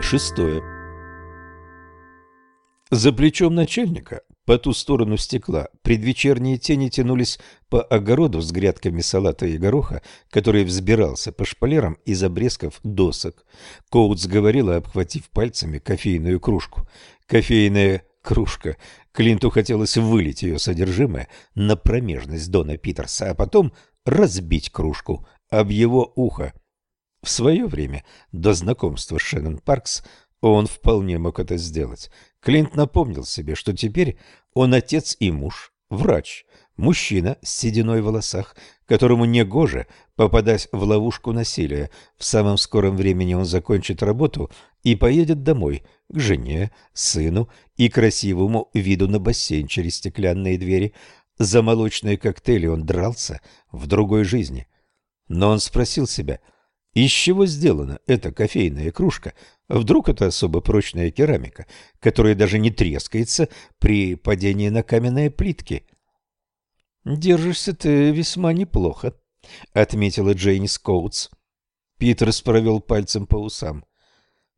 Шестое. За плечом начальника, по ту сторону стекла, предвечерние тени тянулись по огороду с грядками салата и гороха, который взбирался по шпалерам из обрезков досок. Коутс говорила, обхватив пальцами кофейную кружку. Кофейная кружка. Клинту хотелось вылить ее содержимое на промежность Дона Питерса, а потом разбить кружку об его ухо. В свое время, до знакомства с Шеннон Паркс, он вполне мог это сделать. Клинт напомнил себе, что теперь он отец и муж, врач, мужчина с сединой в волосах, которому негоже попадать в ловушку насилия. В самом скором времени он закончит работу и поедет домой к жене, сыну и красивому виду на бассейн через стеклянные двери. За молочные коктейли он дрался в другой жизни. Но он спросил себя – из чего сделана эта кофейная кружка? Вдруг это особо прочная керамика, которая даже не трескается при падении на каменные плитки? «Держишься ты весьма неплохо», — отметила Джейни Скоутс. Питерс провел пальцем по усам.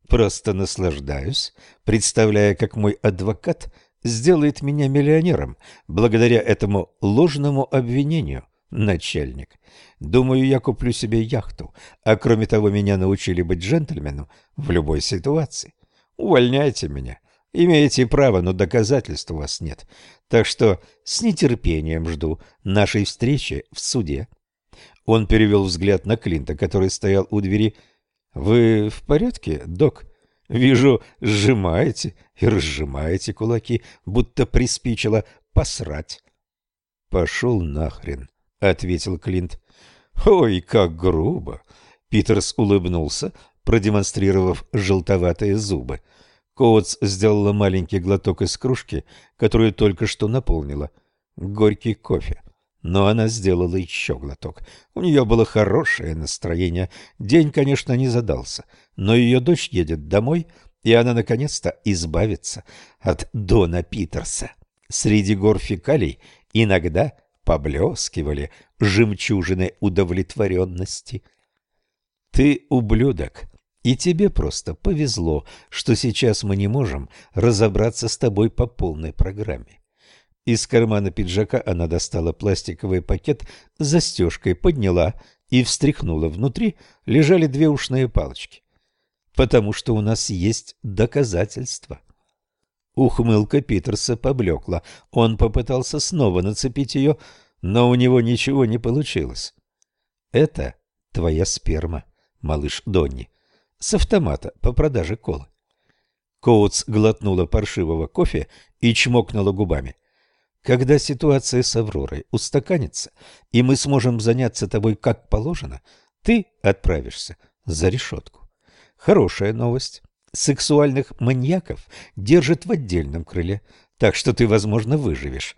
«Просто наслаждаюсь, представляя, как мой адвокат сделает меня миллионером благодаря этому ложному обвинению начальник. Думаю, я куплю себе яхту, а кроме того, меня научили быть джентльменом в любой ситуации. Увольняйте меня. Имеете право, но доказательств у вас нет. Так что с нетерпением жду нашей встречи в суде. Он перевел взгляд на Клинта, который стоял у двери. «Вы в порядке, док?» «Вижу, сжимаете и разжимаете кулаки, будто приспичило посрать». «Пошел нахрен!» Ответил Клинт. Ой, как грубо. Питерс улыбнулся, продемонстрировав желтоватые зубы. Коутс сделала маленький глоток из кружки, которую только что наполнила. Горький кофе. Но она сделала еще глоток. У нее было хорошее настроение. День, конечно, не задался, но ее дочь едет домой, и она наконец-то избавится от Дона Питерса. Среди гор фекалий иногда поблескивали жемчужины удовлетворенности. Ты ублюдок, и тебе просто повезло, что сейчас мы не можем разобраться с тобой по полной программе. Из кармана пиджака она достала пластиковый пакет застежкой, подняла и встряхнула. Внутри лежали две ушные палочки. «Потому что у нас есть доказательства». Ухмылка Питерса поблекла. Он попытался снова нацепить ее, но у него ничего не получилось. «Это твоя сперма, малыш Донни, с автомата по продаже колы». Коутс глотнула паршивого кофе и чмокнула губами. «Когда ситуация с Авророй устаканится, и мы сможем заняться тобой как положено, ты отправишься за решетку. Хорошая новость сексуальных маньяков держат в отдельном крыле, так что ты, возможно, выживешь.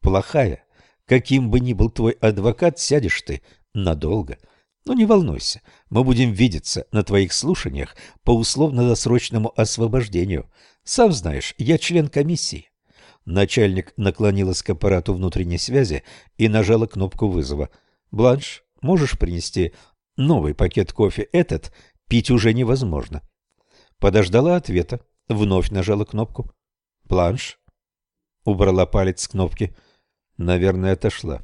Плохая, каким бы ни был твой адвокат, сядешь ты надолго. Но не волнуйся, мы будем видеться на твоих слушаниях по условно-досрочному освобождению. Сам знаешь, я член комиссии. Начальник наклонилась к аппарату внутренней связи и нажала кнопку вызова. «Бланш, можешь принести новый пакет кофе? Этот пить уже невозможно». Подождала ответа, вновь нажала кнопку. «Планш?» Убрала палец с кнопки. Наверное, отошла.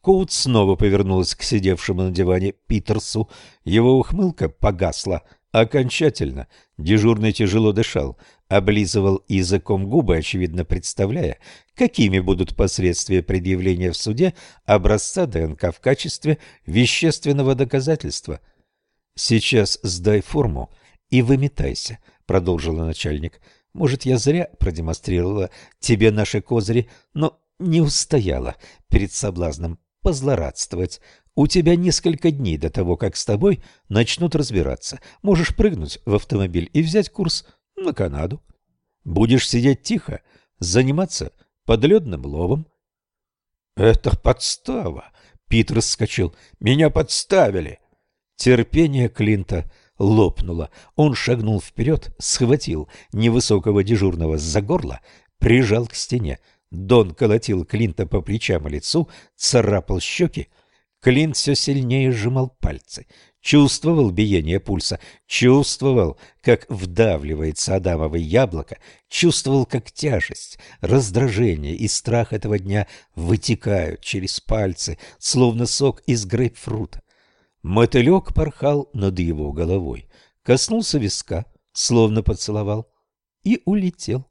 Коут снова повернулась к сидевшему на диване Питерсу. Его ухмылка погасла окончательно. Дежурный тяжело дышал, облизывал языком губы, очевидно представляя, какими будут последствия предъявления в суде образца ДНК в качестве вещественного доказательства. «Сейчас сдай форму и выметайся, — продолжила начальник. — Может, я зря продемонстрировала тебе наши козыри, но не устояла перед соблазном позлорадствовать. У тебя несколько дней до того, как с тобой начнут разбираться. Можешь прыгнуть в автомобиль и взять курс на Канаду. Будешь сидеть тихо, заниматься подледным ловом. — Это подстава! — Питер вскочил. — Меня подставили! Терпение Клинта — лопнула. Он шагнул вперед, схватил невысокого дежурного за горло, прижал к стене. Дон колотил Клинта по плечам и лицу, царапал щеки. Клинт все сильнее сжимал пальцы. чувствовал биение пульса, чувствовал, как вдавливается адамово яблоко, чувствовал, как тяжесть, раздражение и страх этого дня вытекают через пальцы, словно сок из грейпфрута. Мотылек порхал над его головой, коснулся виска, словно поцеловал, и улетел.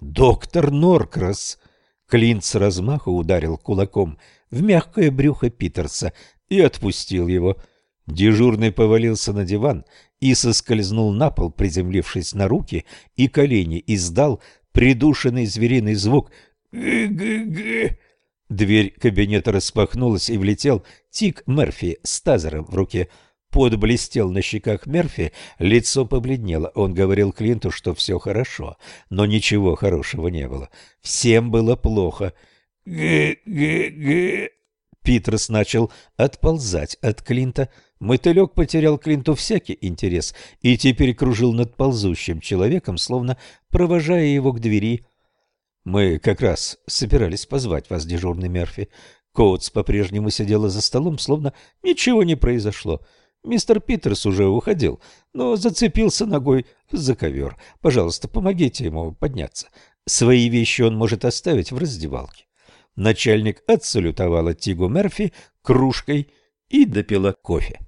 «Доктор Норкрас!» Клинт с размаху ударил кулаком в мягкое брюхо Питерса и отпустил его. Дежурный повалился на диван и соскользнул на пол, приземлившись на руки и колени, издал придушенный звериный звук «Г-г-г». Дверь кабинета распахнулась, и влетел Тик Мерфи с тазером в руке. Пот блестел на щеках Мерфи, лицо побледнело. Он говорил Клинту, что все хорошо, но ничего хорошего не было. Всем было плохо. «Г-г-г...» Питерс начал отползать от Клинта. Мотылек потерял Клинту всякий интерес и теперь кружил над ползущим человеком, словно провожая его к двери. «Мы как раз собирались позвать вас, дежурный Мерфи». Коутс по-прежнему сидела за столом, словно ничего не произошло. Мистер Питерс уже уходил, но зацепился ногой за ковер. Пожалуйста, помогите ему подняться. Свои вещи он может оставить в раздевалке. Начальник отсалютовала Тигу Мерфи кружкой и допила кофе.